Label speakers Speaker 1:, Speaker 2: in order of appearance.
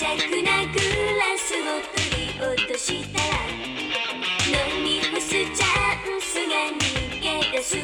Speaker 1: しなグラスを振り落としたら飲み干すチャンスが逃げ出す